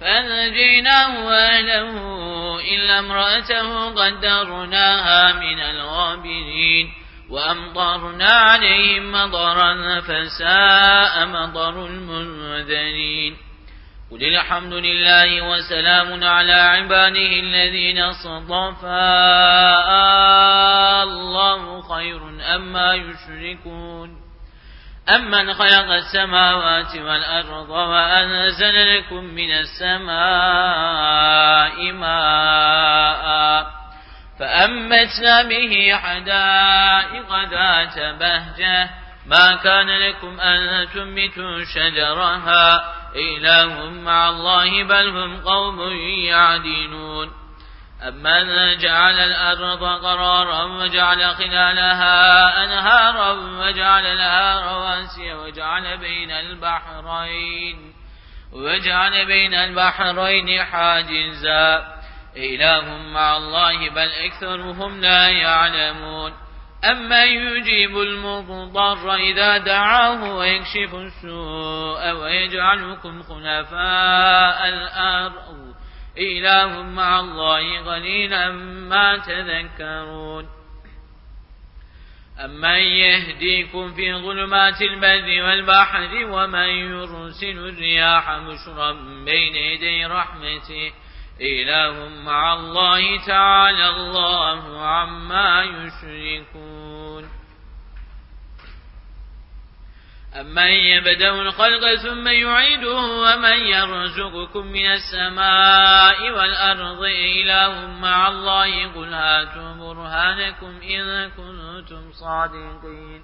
فأنجيناه وأهله إلا امرأته قدرناها من الغابرين وأمطرنا عليهم مطرا فساء مطر المنذرين قل الحمد لله وسلام على عباده الذين اصطفى الله خير أما يشركون أمن خلق السماوات والأرض وأنزل لكم من السماء ماء فأمتنا به حدائق ذات بهجة ما كان لكم أن تنبتوا شجرها إله مع الله بل هم قوم يعدلون أمن جعل الأرض قرارا وجعل خلالها أنهارا وجعل لها رواسي وجعل بين البحرين وجعل بين البحرين حاجزا إله مع الله بل أكثرهم لا يعلمون أما يجيب المضطر إذا دعاه ويكشف السوء ويجعلكم خلفاء الأرض إله مع الله قليلا ما تذكرون. أمن يهديكم في ظلمات البر والبحر ومن يرسل الرياح بشرا بين يدي رحمته إله مع الله تعالى الله عما يشركون. أمن يبدأ الخلق ثم يعيده ومن يرزقكم من السماء والأرض إله مع الله قل هاتوا برهانكم إن كنتم صادقين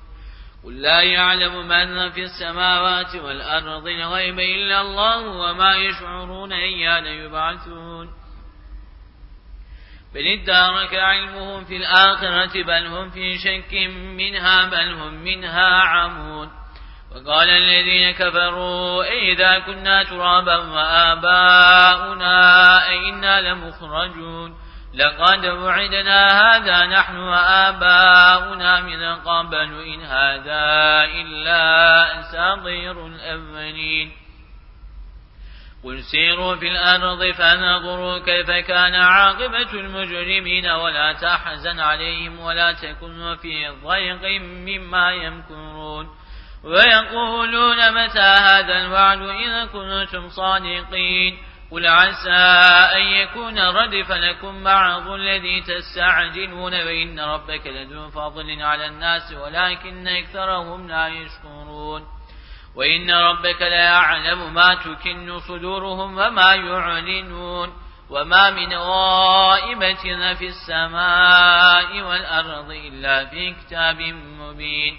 قل لا يعلم من في السماوات والأرض الغيب إلا الله وما يشعرون أيان يبعثون بل ادارك علمهم في الآخرة بل هم في شك منها بل هم منها عمون وقال الذين كفروا إذا كنا ترابا وآباؤنا أئنا لمخرجون لقد وعدنا هذا نحن وآباؤنا من قبل إن هذا إلا أساطير الأولين. قل سيروا في الأرض فانظروا كيف كان عاقبة المجرمين ولا تحزن عليهم ولا تكن في ضيق مما يمكرون. ويقولون متى هذا الوعد إذا كنتم صادقين قل عسى أن يكون ردف لكم بعض الذي تستعجلون وإن ربك لذو فضل على الناس ولكن أكثرهم لا يشكرون وإن ربك لا يعلم ما تكن صدورهم وما يعلنون وما من غائبة في السماء والأرض إلا في كتاب مبين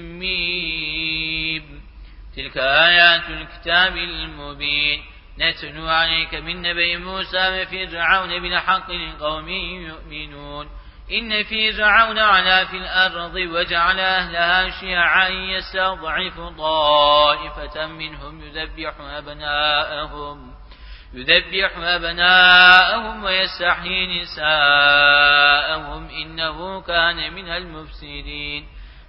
ميم تلك آيات الكتاب المبين. نتلو عليك من نبي موسى وفرعون بالحق لقوم يؤمنون. إن في فرعون علا في الأرض وجعل أهلها شيعا يستضعف طائفة منهم يذبح أبناءهم. يذبح أبناءهم ويستحيي نساءهم. إنه كان من المفسدين.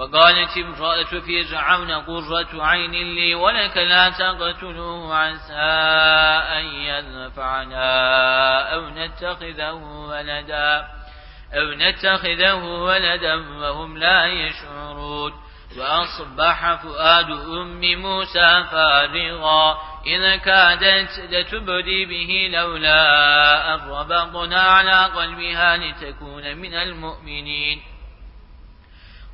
وقالت امرأة فرعون قرة عين لي ولك لا تقتلوه عسى أن ينفعنا أو نتخذه ولدا أو نتخذه ولدا وهم لا يشعرون. وأصبح فؤاد أم موسى فارغا. إذا كادت لتبدي به لولا أن ربطنا على قلبها لتكون من المؤمنين.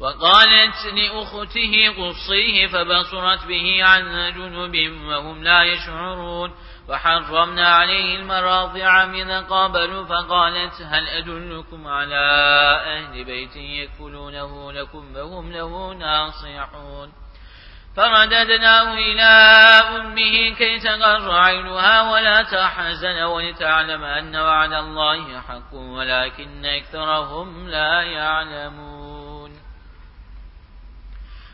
وقالت لأخته قصيه فبصرت به عن جنوب وهم لا يشعرون. وحرمنا عليه المراضع من قبل فقالت هل أدلكم على أهل بيت يكفلونه لكم وهم له ناصحون. فرددناه إلى أمه كي تقر عينها ولا تحزن ولتعلم أن وعد الله حق ولكن أكثرهم لا يعلمون.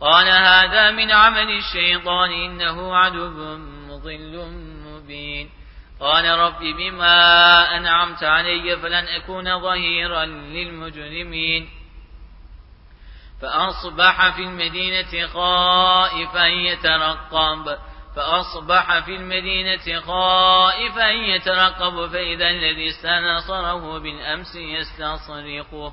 قال هذا من عمل الشيطان إنه عدو مضل مبين. قال رب بما أنعمت علي فلن أكون ظهيرا للمجرمين. فأصبح في المدينة خائفا يترقب. فأصبح في المدينة خائفا يترقب فإذا الذي استنصره بالأمس يستصرقه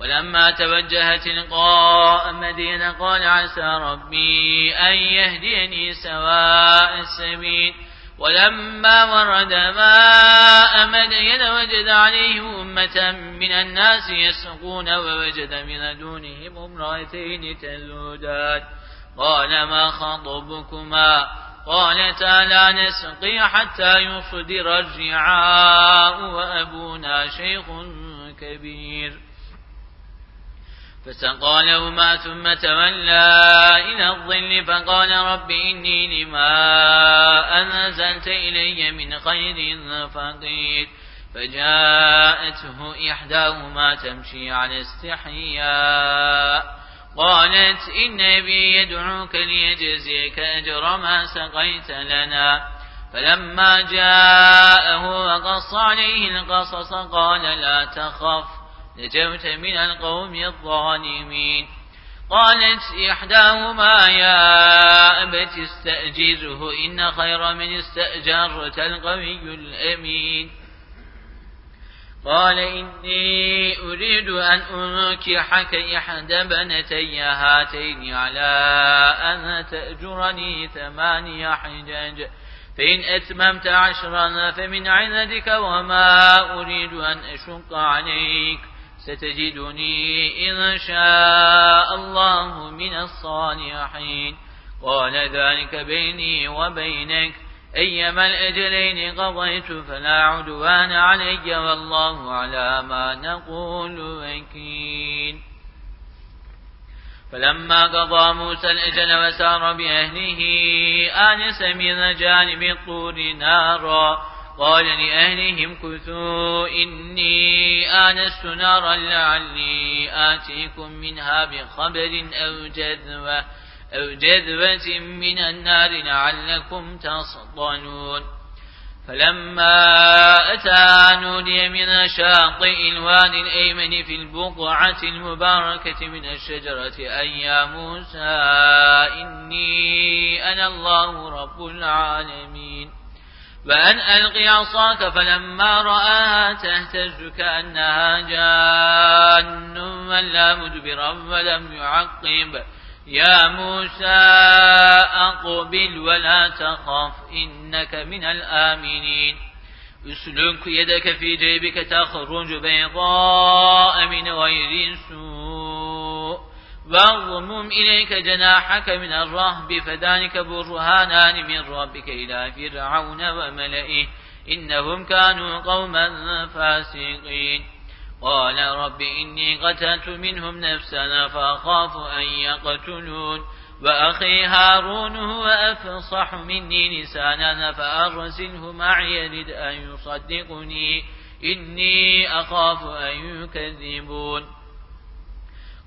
ولما توجه تلقاء مدينة قال عسى ربي أن يهديني سواء السبيل. ولما ورد ماء مدين وجد عليه أمة من الناس يسقون ووجد من دونهم امرأتين تلودان قال ما خطبكما؟ قالتا لا نسقي حتى يصدر الرعاء وأبونا شيخ كبير. فسقى لهما ثم تولى إلى الظل فقال رب إني لما أنزلت إلي من خير فقير فجاءته إحداهما تمشي على استحياء قالت إن أبي يدعوك ليجزيك أجر ما سقيت لنا فلما جاءه وقص عليه القصص قال لا تخف نجوت من القوم الظالمين. قالت إحداهما يا أبت استأجره إن خير من استأجرت القوي الأمين. قال إني أريد أن أنكحك إحدى بنتي هاتين على أن تأجرني ثماني حجاج فإن أتممت عشرا فمن عندك وما أريد أن أشق عليك. ستجدني إن شاء الله من الصالحين. قال ذلك بيني وبينك. أيما الأجلين قضيت فلا عدوان علي والله على ما نقول وكيل. فلما قضى موسى الأجل وسار بأهله آنس من جانب الطور نارا. قال لأهلهم كثوا إني آنست نارا لعلي آتيكم منها بخبر أو جذوة, أو جذوة من النار لعلكم تصطنون. فلما أتى نودي من شاطئ الوادي الأيمن في البقعة المباركة من الشجرة أن يا موسى إني أنا الله رب العالمين. وأن ألقي عصاك فلما رآها تهتز كأنها جان ولا مدبرا ولم يعقب. يا موسى أقبل ولا تخف إنك من الآمنين. أسلك يدك في جيبك تخرج بيضاء من غير سوء. واضمم إليك جناحك من الرهب فذلك برهانان من ربك إلى فرعون وملئه. إنهم كانوا قوما فاسقين. قال رب إني قتلت منهم نفسا فأخاف أن يقتلون. وأخي هارون هو أفصح مني لسانا فأرسله معي يرد أن يصدقني. إني أخاف أن يكذبون.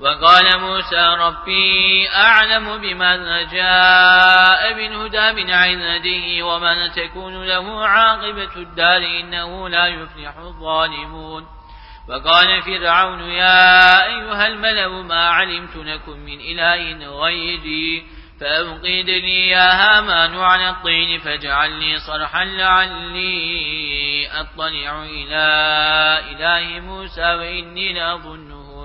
وقال موسى ربي أعلم بمن جاء بالهدى من عنده ومن تكون له عاقبة الدار إنه لا يفلح الظالمون. وقال فرعون يا أيها الملأ ما علمت لكم من إله غيري فأوقيد لي يا هامان على الطين فاجعل لي صرحا لعلي أطلع إلى إله موسى وإني لأظنه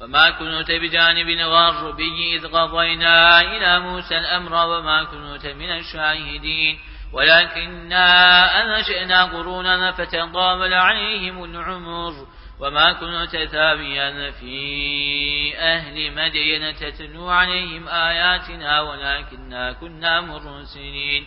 وما كنت بجانب الغربي إذ قضينا إلى موسى الأمر وما كنت من الشاهدين. ولكننا أنشئنا قرونا فتضامل عليهم العمر. وما كنت ثابيا في أهل مدين تتلو عليهم آياتنا ولكننا كنا مرسلين.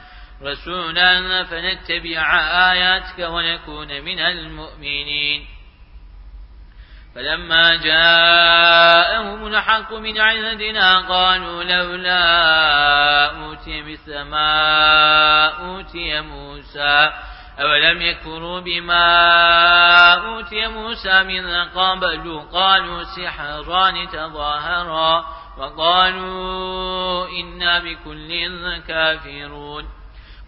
رسولا فنتبع آياتك ونكون من المؤمنين. فلما جاءهم الحق من عندنا قالوا لولا أوتي مثل ما أوتي موسى. أولم يكفروا بما أوتي موسى من قبل؟ قالوا سحران تظاهرا. وقالوا إنا بكل كافرون.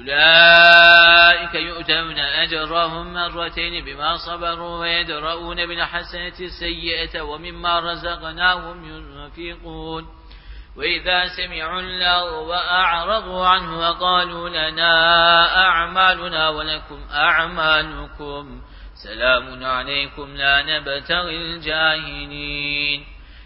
أولئك يؤتون أجرهم مرتين بما صبروا ويدرؤون بالحسنة السيئة ومما رزقناهم ينفقون. وإذا سمعوا الله وأعرضوا عنه وقالوا لنا أعمالنا ولكم أعمالكم. سلام عليكم لا نبتغي الجاهلين.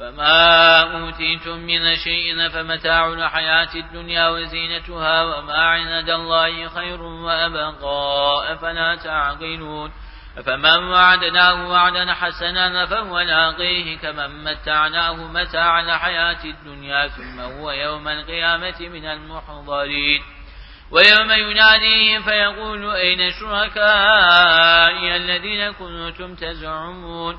وما أوتيتم من شيء فمتاع الحياة الدنيا وزينتها وما عند الله خير وأبقى أفلا تعقلون فمن وعدناه وعدا حسنا فهو لاقيه كمن متعناه متاع الحياة الدنيا ثم هو يوم القيامة من المحضرين ويوم يناديهم فيقول أين شركائي الذين كنتم تزعمون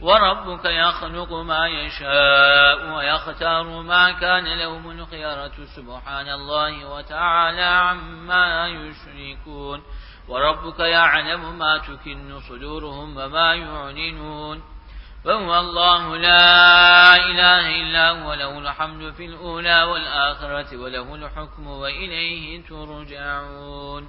وربك يخلق ما يشاء ويختار ما كان لهم الخيارة سبحان الله وتعالى عما يشركون. وربك يعلم ما تكن صدورهم وما يعلنون. فهو الله لا إله إلا هو له الحمد في الأولى والآخرة وله الحكم وإليه ترجعون.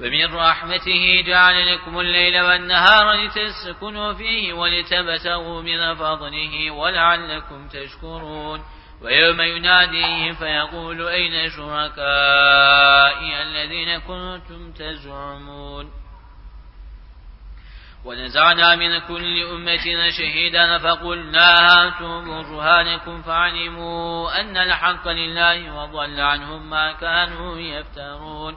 ومن رحمته جعل لكم الليل والنهار لتسكنوا فيه ولتبتغوا من فضله ولعلكم تشكرون. ويوم يناديه فيقول أين شركائي الذين كنتم تزعمون؟ ونزعنا من كل أمة شهيدا فقلنا هاتوا برهانكم فعلموا أن الحق لله وضل عنهم ما كانوا يفترون.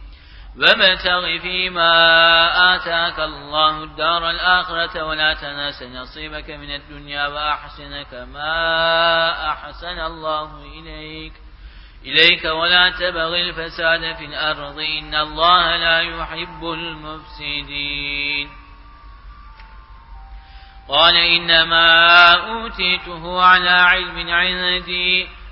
وابتغ فيما آتاك الله الدار الآخرة ولا تناس نصيبك من الدنيا وأحسن كما أحسن الله إليك. إليك ولا تبغ الفساد في الأرض. إن الله لا يحب المفسدين. قال إنما أوتيته على علم عندي.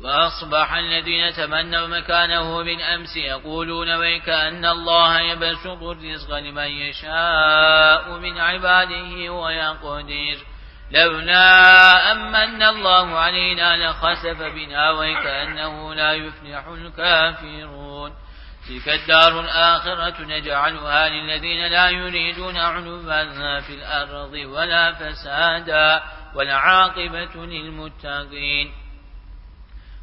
وأصبح الذين تمنوا مكانه من أمس يقولون ويك أن الله يبسط الرزق لمن يشاء من عباده ويقدر. لولا أمن الله علينا لخسف بنا ويكأنه لا يفلح الكافرون. تلك الدار الآخرة نجعلها للذين لا يريدون علوا في الأرض ولا فسادا والعاقبة للمتقين.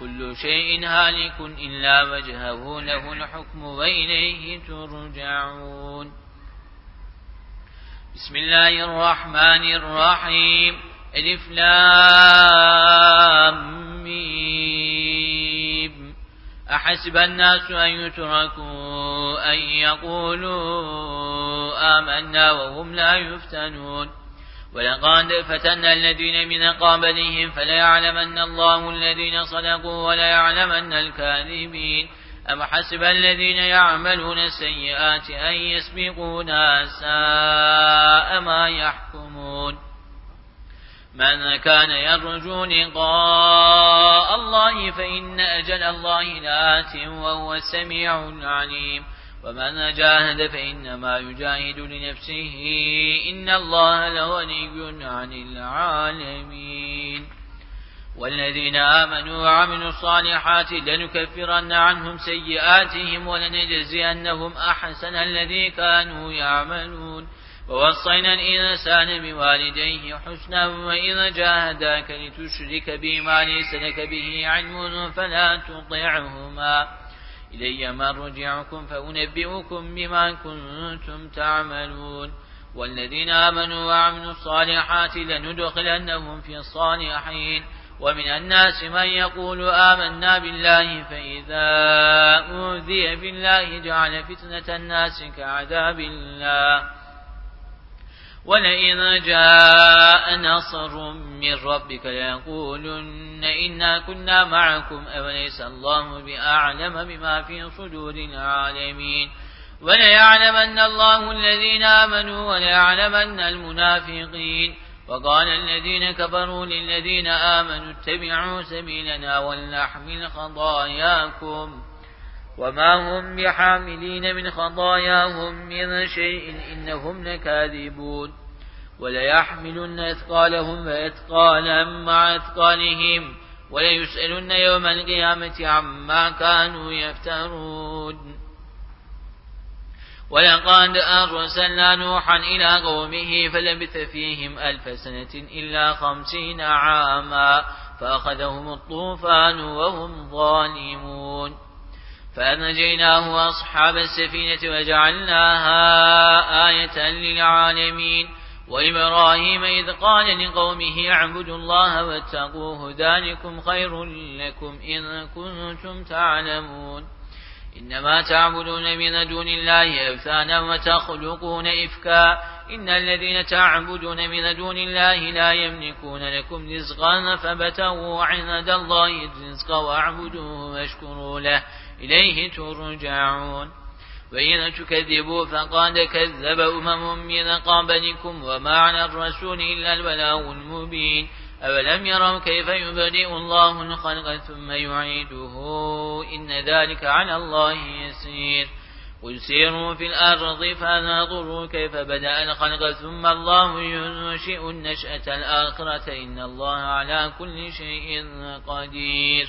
كل شيء هالك إلا وجهه له الحكم وإليه ترجعون. بسم الله الرحمن الرحيم. ألف لام ميم. أحسب الناس أن يتركوا أن يقولوا آمنا وهم لا يفتنون. ولقد فتنا الذين من قابلهم فلا يعلمن الله الذين صدقوا ولا يعلمن الكاذبين. أم حسب الذين يعملون السيئات أن يسبقونا ساء ما يحكمون. من كان يرجو لقاء الله فإن أجل الله لآت وهو السميع العليم. ومن جاهد فإنما يجاهد لنفسه. إن الله لغني عن العالمين. والذين آمنوا وعملوا الصالحات لنكفرن عنهم سيئاتهم ولنجزينهم أحسن الذي كانوا يعملون. ووصينا الإنسان بوالديه حسنا وإذا جاهداك لتشرك بما ليس لك به علم فلا تطعهما. إلي مرجعكم فأنبئكم بما كنتم تعملون والذين آمنوا وعملوا الصالحات لندخلنهم في الصالحين ومن الناس من يقول آمنا بالله فإذا أوذي بالله جعل فتنة الناس كعذاب الله ولئن جاء نصر من ربك ليقولن إنا كنا معكم أوليس الله بأعلم بما في صدور العالمين؟ وليعلمن الله الذين آمنوا وليعلمن المنافقين. وقال الذين كفروا للذين آمنوا اتبعوا سبيلنا ولنحمل خضاياكم وما هم بحاملين من خطاياهم من شيء إنهم لكاذبون وليحملن أثقالهم وأثقالا مع أثقالهم وليسألن يوم القيامة عما كانوا يفترون ولقد أرسلنا نوحا إلى قومه فلبث فيهم ألف سنة إلا خمسين عاما فأخذهم الطوفان وهم ظالمون فأنجيناه وأصحاب السفينة وجعلناها آية للعالمين. وإبراهيم إذ قال لقومه اعبدوا الله واتقوه ذلكم خير لكم إن كنتم تعلمون. إنما تعبدون من دون الله أوثانا وتخلقون إفكا. إن الذين تعبدون من دون الله لا يملكون لكم رزقا فبتغوا عند الله الرزق واعبدوه واشكروا له. إليه ترجعون. وإن تكذبوا فقد كذب أمم من قبلكم وما على الرسول إلا البلاغ المبين. أولم يروا كيف يبدئ الله الخلق ثم يعيده؟ إن ذلك على الله يسير. قل سيروا في الأرض فانظروا كيف بدأ الخلق ثم الله ينشئ النشأة الآخرة. إن الله على كل شيء قدير.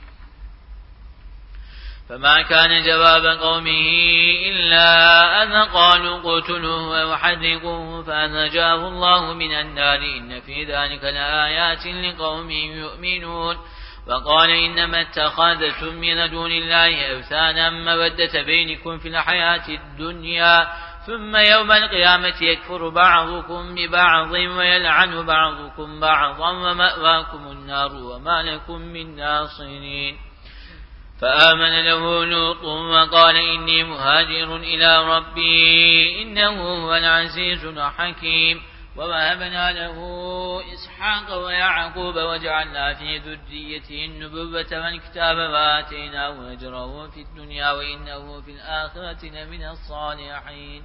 فما كان جواب قومه إلا أن قالوا قتلوه وحرقوه فأنجاه الله من النار. إن في ذلك لآيات لقوم يؤمنون. وقال إنما اتخذتم من دون الله أوثانا مودة بينكم في الحياة الدنيا ثم يوم القيامة يكفر بعضكم ببعض ويلعن بعضكم بعضا ومأواكم النار وما لكم من ناصرين. فآمن له لوط وقال إني مهاجر إلى ربي إنه هو العزيز الحكيم ووهبنا له إسحاق ويعقوب وجعلنا في ذريته النبوة والكتاب وآتيناه أجره في الدنيا وإنه في الآخرة لمن الصالحين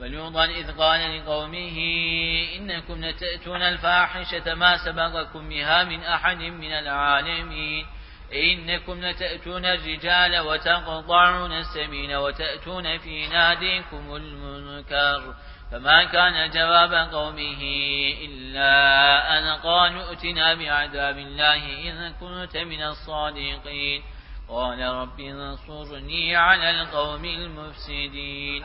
ولوطا إذ قال لقومه إنكم لتأتون الفاحشة ما سبقكم بها من أحد من العالمين إنكم لتأتون الرجال وتقطعون السبيل وتأتون في ناديكم المنكر فما كان جواب قومه إلا أن قالوا ائتنا بعذاب الله إن كنت من الصادقين. قال رب انصرني على القوم المفسدين.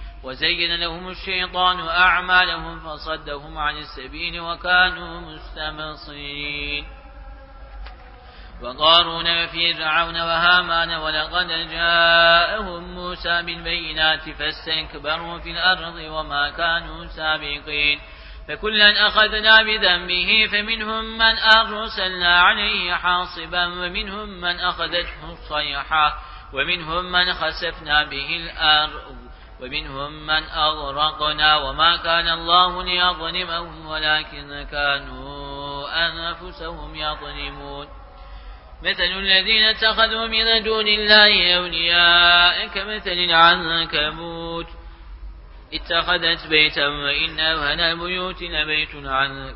وزين لهم الشيطان أعمالهم فصدهم عن السبيل وكانوا مستمصين وقارون في فرعون وهامان ولقد جاءهم موسى بالبينات فاستكبروا في الأرض وما كانوا سابقين. فكلا أخذنا بذنبه فمنهم من أرسلنا عليه حاصبا ومنهم من أخذته الصيحة ومنهم من خسفنا به الأرض. ومنهم من أغرقنا وما كان الله ليظلمهم ولكن كانوا أنفسهم يظلمون. مثل الذين اتخذوا من دون الله أولياء كمثل العنكبوت. اتخذت بيتا وإن أوهن البيوت لبيت عن